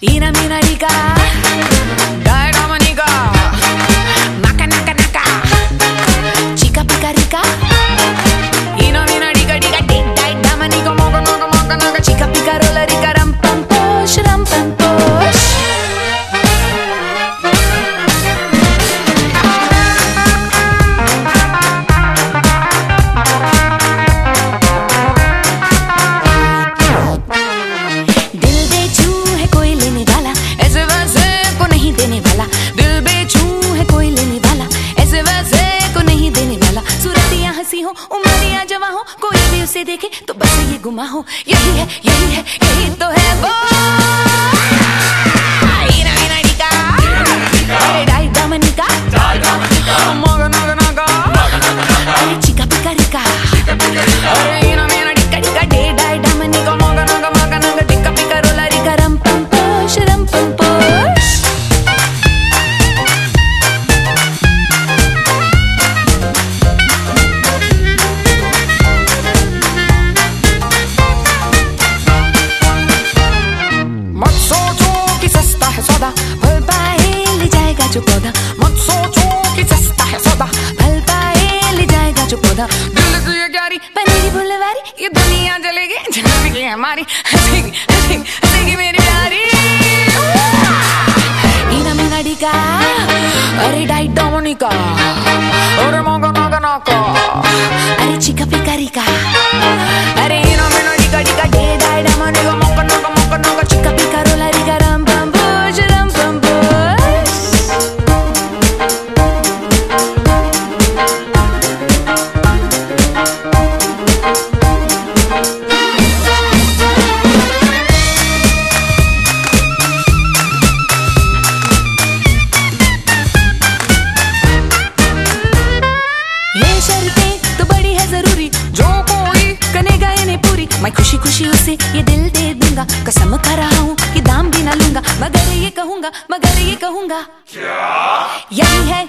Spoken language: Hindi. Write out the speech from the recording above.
いなみなりから से देखे तो बस ये गुमा हो। यही है यही है, यही तो है वो। सौदा फल पाए ले जाएगा जो पौधा मत सोचो कि सस्ता है सौदा फल पाए ले जाएगा जो पौधा दिल की ये ग्यारी बनेगी बुलवारी ये दुनिया जलेगी ज़िंदगी हमारी हंसेगी हंसेगी हंसेगी मेरी प्यारी ina mina dica अरे डाइट डोमोनिका रिका खुशी उसे ये दिल दे दूँगा। कसम खा रहा हूँ कि दाम भी ना लूँगा। मगर ये कहूँगा मगर ये कहूँगा। यही है